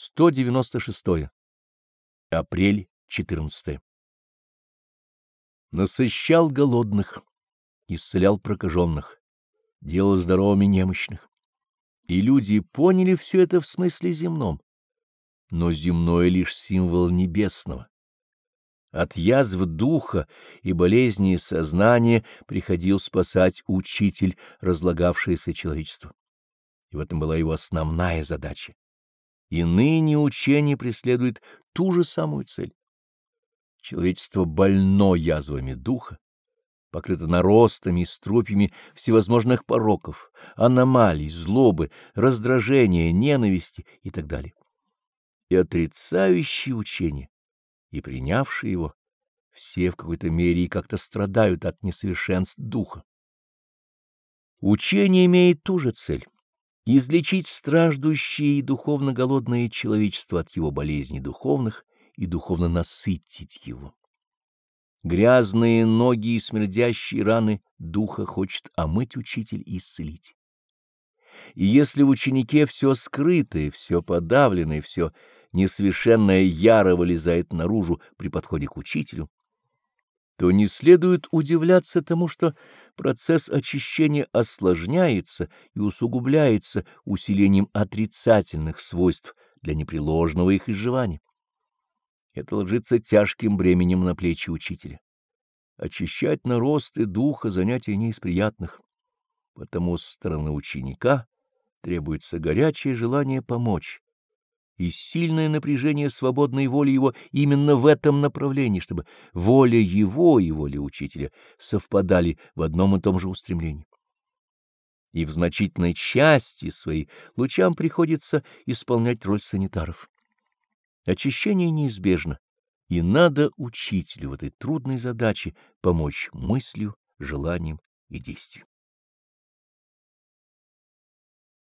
196. Апрель 14. Насыщал голодных, исцелял прокаженных, делал здоровыми немощных. И люди поняли все это в смысле земном, но земное лишь символ небесного. От язв духа и болезней сознания приходил спасать учитель, разлагавшееся человечество. И в этом была его основная задача. И ныне учение преследует ту же самую цель. Человечество больно язвами духа, покрыто наростами и струпьями всевозможных пороков, аномалий, злобы, раздражения, ненависти и так далее. И отрицающие учение, и принявшие его, все в какой-то мере и как-то страдают от несовершенств духа. Учение имеет ту же цель излечить страждущее и духовно голодное человечество от его болезней духовных и духовно насытить его. Грязные ноги и смердящие раны духа хочет омыть учитель и исцелить. И если в ученике все скрытое, все подавленное, все несовершенное яро вылезает наружу при подходе к учителю, то не следует удивляться тому, что процесс очищения осложняется и усугубляется усилением отрицательных свойств для непреложного их изживания. Это ложится тяжким бременем на плечи учителя. Очищать наросты духа занятия не из приятных, потому со стороны ученика требуется горячее желание помочь, и сильное напряжение свободной воли его именно в этом направлении, чтобы воля его и воля учителя совпадали в одном и том же устремлении. И в значительной части своей лучам приходится исполнять роль санитаров. Очищение неизбежно, и надо учителю в этой трудной задаче помочь мыслью, желанием и действием.